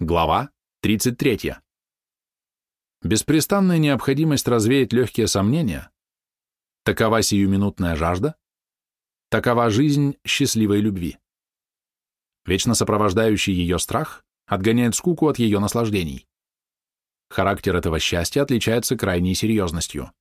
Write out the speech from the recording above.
Глава 33. Беспрестанная необходимость развеять легкие сомнения, такова сиюминутная жажда, такова жизнь счастливой любви. Вечно сопровождающий ее страх отгоняет скуку от ее наслаждений. Характер этого счастья отличается крайней серьезностью.